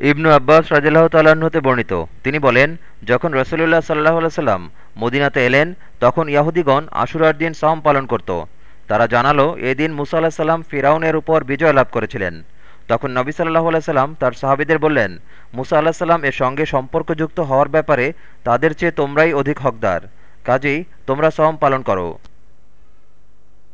ইবনু আব্বাস রাজিল্লাহ তাল্লাহ্ন হতে বর্ণিত। তিনি বলেন, যখন রসুলুল্লাহ সাল্লাহ সাল্লাম মদিনাতে এলেন, তখন ইয়াহুদিগণ আশুরার দিন সম পালন করত। তারা জানালো, এদিন মুসা আল্লাহ সাল্লাম ফিরাউনের উপর বিজয় লাভ করেছিলেন। তখন নবী সাল্লাহ সাল্লাম তার সাহাবিদের বললেন, মুসা আল্লাহ সাল্লাম এর সঙ্গে সম্পর্কযুক্ত হওয়ার ব্যাপারে তাদের চেয়ে তোমরাই অধিক হকদার। কাজেই তোমরা সম পালন করো।